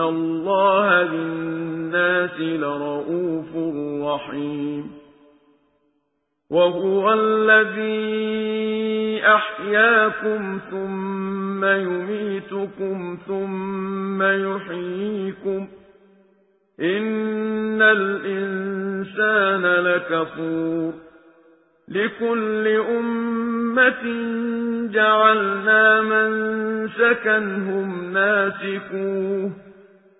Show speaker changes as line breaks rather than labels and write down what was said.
اللَّهَ بِالنَّاسِ لَرَءُوفٌ رَحِيمٌ وَهُوَ الَّذِي أَحْيَاكُمْ ثُمَّ يُمِيتُكُمْ ثُمَّ يُحْيِيكُمْ إِنَّ الْإِنسَانَ لَكَفُورٌ لِكُلِّ أُمَّةٍ جَعَلْنَا مَنسَكًا هُمْ نَاسِكُوهُ